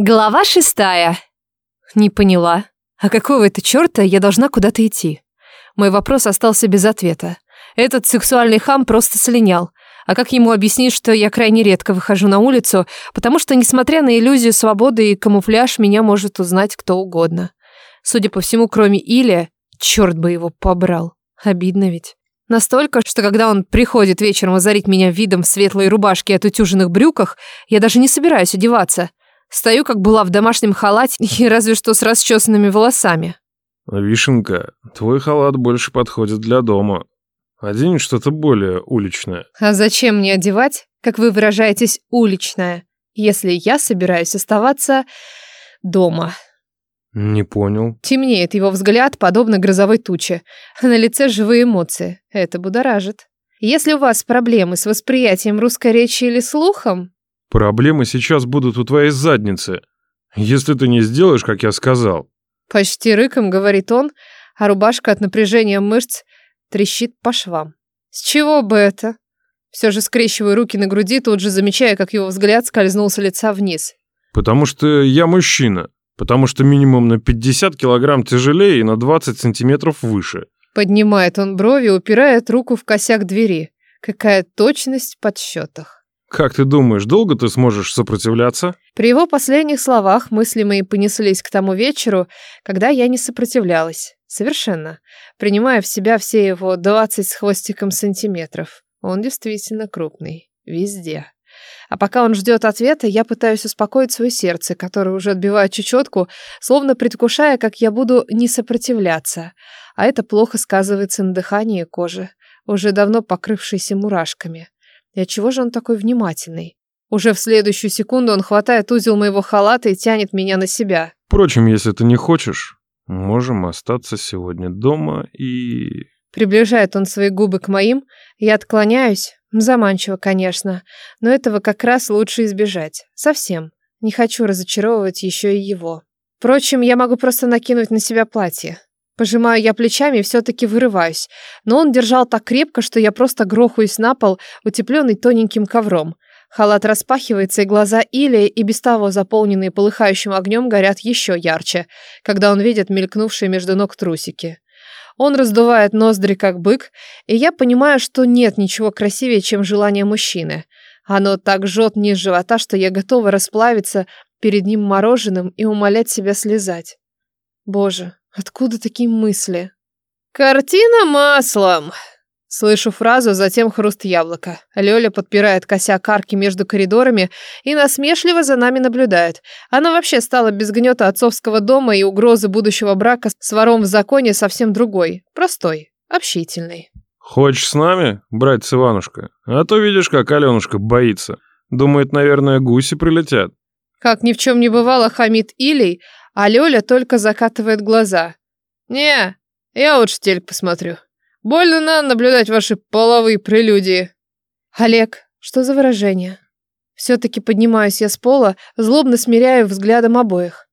Глава шестая. Не поняла. А какого это черта я должна куда-то идти? Мой вопрос остался без ответа. Этот сексуальный хам просто слинял. А как ему объяснить, что я крайне редко выхожу на улицу, потому что, несмотря на иллюзию свободы и камуфляж, меня может узнать кто угодно. Судя по всему, кроме Илья, черт бы его побрал. Обидно ведь. Настолько, что когда он приходит вечером озарить меня видом в светлой рубашке и отутюженных брюках, я даже не собираюсь одеваться. Стою, как была в домашнем халате и разве что с расчесанными волосами. Вишенка, твой халат больше подходит для дома. Одень что-то более уличное. А зачем мне одевать, как вы выражаетесь, уличное, если я собираюсь оставаться дома? Не понял. Темнеет его взгляд, подобно грозовой туче. На лице живые эмоции. Это будоражит. Если у вас проблемы с восприятием русской речи или слухом... Проблемы сейчас будут у твоей задницы. Если ты не сделаешь, как я сказал. Почти рыком, говорит он, а рубашка от напряжения мышц трещит по швам. С чего бы это? Все же скрещиваю руки на груди, тут же замечая, как его взгляд скользнул с лица вниз. Потому что я мужчина. Потому что минимум на 50 килограмм тяжелее и на 20 сантиметров выше. Поднимает он брови, упирает руку в косяк двери. Какая точность в подсчетах. Как ты думаешь, долго ты сможешь сопротивляться? При его последних словах мысли мои понеслись к тому вечеру, когда я не сопротивлялась. Совершенно. Принимая в себя все его 20 с хвостиком сантиметров. Он действительно крупный. Везде. А пока он ждет ответа, я пытаюсь успокоить свое сердце, которое уже отбивает чечетку, словно предвкушая, как я буду не сопротивляться. А это плохо сказывается на дыхании и коже, уже давно покрывшейся мурашками. И отчего же он такой внимательный? Уже в следующую секунду он хватает узел моего халата и тянет меня на себя. Впрочем, если ты не хочешь, можем остаться сегодня дома и... Приближает он свои губы к моим, я отклоняюсь, Заманчиво, конечно, но этого как раз лучше избежать. Совсем. Не хочу разочаровывать еще и его. Впрочем, я могу просто накинуть на себя платье. Пожимаю я плечами и все-таки вырываюсь. Но он держал так крепко, что я просто грохаюсь на пол, утепленный тоненьким ковром. Халат распахивается, и глаза Илии, и без того заполненные полыхающим огнем, горят еще ярче, когда он видит мелькнувшие между ног трусики. Он раздувает ноздри, как бык, и я понимаю, что нет ничего красивее, чем желание мужчины. Оно так жжет низ живота, что я готова расплавиться перед ним мороженым и умолять себя слезать. Боже, откуда такие мысли? «Картина маслом!» Слышу фразу, затем хруст яблока. Лёля подпирает косяк арки между коридорами и насмешливо за нами наблюдает. Она вообще стала без гнета отцовского дома и угрозы будущего брака с вором в законе совсем другой. Простой, общительный. «Хочешь с нами, братец Иванушка? А то видишь, как Аленушка боится. Думает, наверное, гуси прилетят». Как ни в чем не бывало, хамит Илей, а Лёля только закатывает глаза. «Не, я лучше телек посмотрю». Больно надо наблюдать ваши половые прелюдии. Олег, что за выражение? Все-таки поднимаюсь я с пола, злобно смиряю взглядом обоих.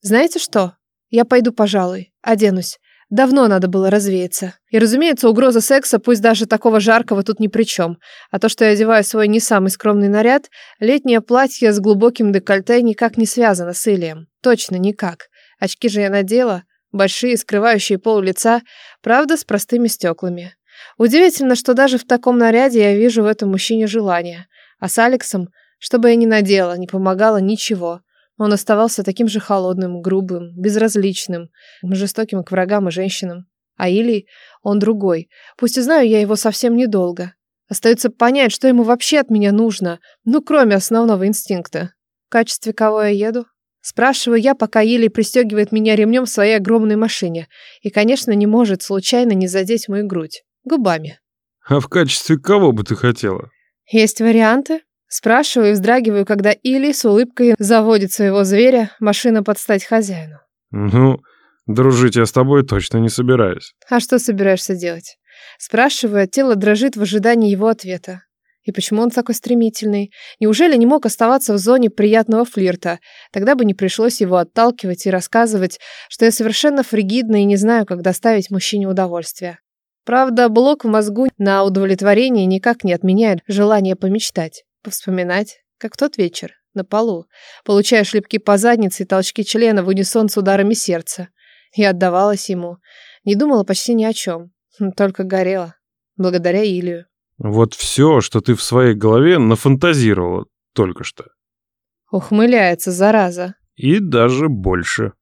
Знаете что? Я пойду, пожалуй, оденусь. Давно надо было развеяться. И, разумеется, угроза секса, пусть даже такого жаркого, тут ни при чем. А то, что я одеваю свой не самый скромный наряд, летнее платье с глубоким декольте никак не связано с Илием. Точно никак. Очки же я надела, Большие, скрывающие пол лица, правда, с простыми стеклами. Удивительно, что даже в таком наряде я вижу в этом мужчине желание. А с Алексом, что бы я ни надела, не помогало ничего. Он оставался таким же холодным, грубым, безразличным, жестоким к врагам и женщинам. А Илий, он другой. Пусть и знаю я его совсем недолго. Остается понять, что ему вообще от меня нужно, ну, кроме основного инстинкта. В качестве кого я еду? Спрашиваю я, пока Еле пристегивает меня ремнем в своей огромной машине. И, конечно, не может случайно не задеть мою грудь. Губами. А в качестве кого бы ты хотела? Есть варианты? Спрашиваю и вздрагиваю, когда Или с улыбкой заводит своего зверя, машина под стать хозяину. Ну, дружить я с тобой точно не собираюсь. А что собираешься делать? Спрашиваю, а тело дрожит в ожидании его ответа. И почему он такой стремительный? Неужели не мог оставаться в зоне приятного флирта? Тогда бы не пришлось его отталкивать и рассказывать, что я совершенно фригидна и не знаю, как доставить мужчине удовольствие. Правда, блок в мозгу на удовлетворение никак не отменяет желание помечтать, повспоминать, как тот вечер на полу, получая шлепки по заднице и толчки члена в унисон с ударами сердца. Я отдавалась ему. Не думала почти ни о чем. Только горела. Благодаря Илью. Вот все, что ты в своей голове нафантазировала только что. Ухмыляется, зараза. И даже больше.